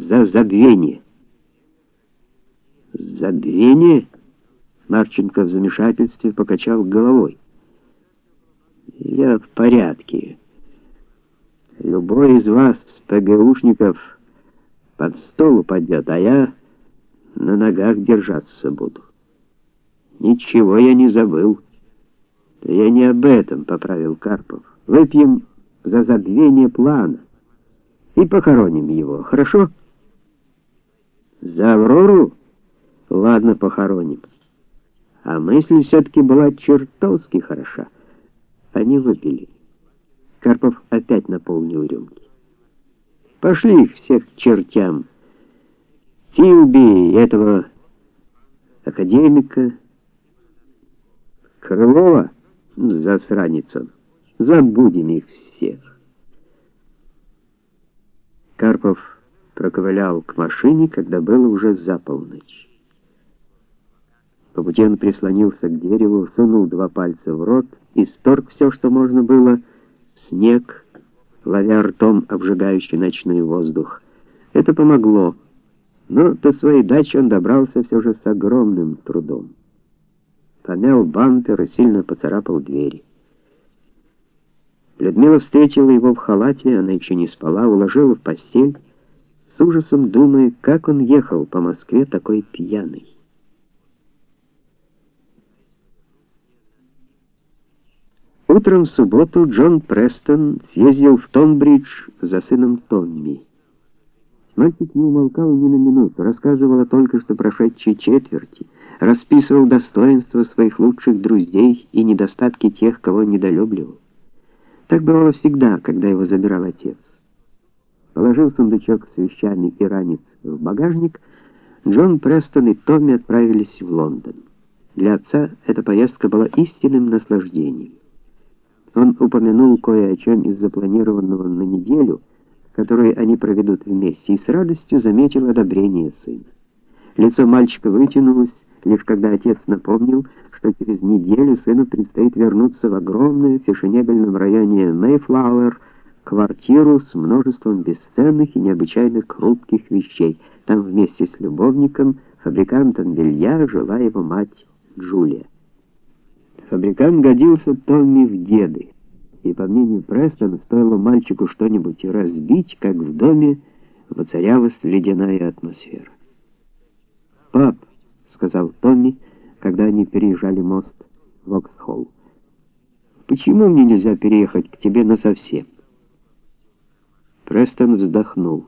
за забвение. Забвение? Марченко в замешательстве покачал головой. Я в порядке. Любой из вас, ПГУшников, под стол упадет, а я на ногах держаться буду. Ничего я не забыл. Я не об этом, поправил Карпов. Выпьем за забвение плана и похороним его, хорошо? За Аврору? Ладно, похороним. А мысль все-таки была чертовски хороша. Они выпили. Карпов опять наполнил рюмки. Пошли всех к чертям. Филби, этого академика, Крылова, засранец он. Забудем их всех. Карпов проковылял к машине, когда было уже за полночь. По пути он прислонился к дереву, сунул два пальца в рот и сторг все, что можно было, в снег, ловя ртом обжигающий ночной воздух. Это помогло, но до своей дачи он добрался все же с огромным трудом. Помял бампер и сильно поцарапал двери. Людмила встретила его в халате, она еще не спала, уложила в постель, с ужасом думая, как он ехал по Москве такой пьяный. Утром в субботу Джон Престон съездил в Тонбридж за сыном Томми. Мальчик не умолкал ни на минуту, рассказывал о только что прошедшей четверти, расписывал достоинства своих лучших друзей и недостатки тех, кого недолюбливал. Так бывало всегда, когда его забирал отец. Положил сундучок с вещами и ранец в багажник, Джон Престон и Томми отправились в Лондон. Для отца эта поездка была истинным наслаждением. Он упомянул кое о чем из запланированного на неделю, которую они проведут вместе, и с радостью заметил одобрение сына. Лицо мальчика вытянулось, лишь когда отец напомнил, что через неделю сыну предстоит вернуться в огромную фешенебельном районе Мейфлауэр квартиру с множеством бесценных и необычайно хрупких вещей. Там вместе с любовником, фабрикантом белья, жила его мать Джулия. Фабрикант годился Томми в деды, и, по мнению Престона, стоило мальчику что-нибудь разбить, как в доме воцарялась ледяная атмосфера. «Пап», — сказал Томми, — когда они переезжали мост в Оксхолл. Почему мне нельзя переехать к тебе насовсем? Престон вздохнул.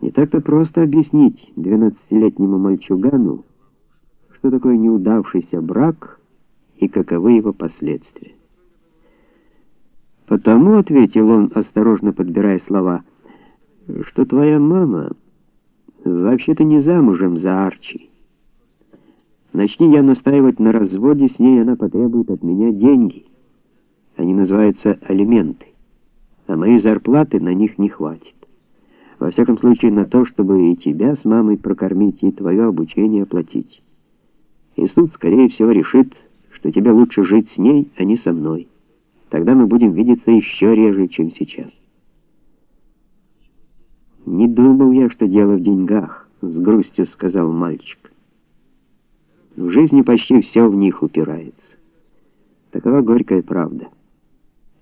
Не так-то просто объяснить двенадцатилетнему мальчугану, что такое неудавшийся брак и каковы его последствия. Потому, ответил он, осторожно подбирая слова, что твоя мама вообще-то не замужем за Арчи. Начни я настаивать на разводе, с ней она потребует от меня деньги. Они называются алименты. А моей зарплаты на них не хватит. Во всяком случае, на то, чтобы и тебя с мамой прокормить, и твое обучение оплатить. И суд, скорее всего, решит, что тебе лучше жить с ней, а не со мной. Тогда мы будем видеться еще реже, чем сейчас. Не думал я, что дело в деньгах, с грустью сказал мальчик. В жизни почти все в них упирается. Такова горькая правда.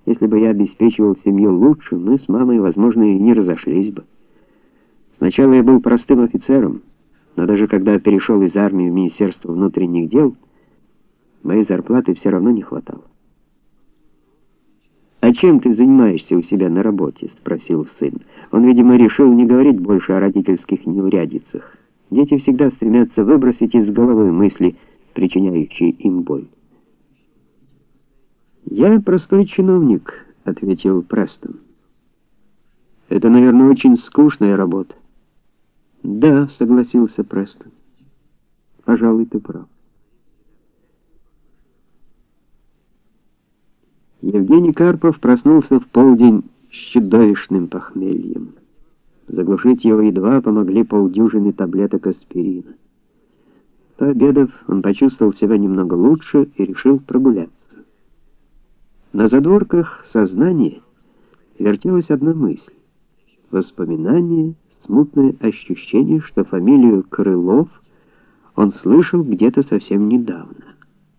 Если бы я обеспечивал семью лучше, мы с мамой, возможно, и не разошлись бы. Сначала я был простым офицером, но даже когда перешел из армии в Министерство внутренних дел, моей зарплаты все равно не хватало. «А чем ты занимаешься у себя на работе?» — спросил сын. Он, видимо, решил не говорить больше о родительских неурядицах. Дети всегда стремятся выбросить из головы мысли, причиняющие им боль. «Я простой чиновник», — ответил Престон. «Это, наверное, очень скучная работа». «Да», — согласился Престон. «Пожалуй, ты прав». Евгений Карпов проснулся в полдень с чудовищным похмельем. Заглушить его едва помогли полдюжины таблеток аспирина. Пообедав, он почувствовал себя немного лучше и решил прогуляться. На задворках сознания вертелась одна мысль — воспоминание смутное ощущение, что фамилию Крылов он слышал где-то совсем недавно.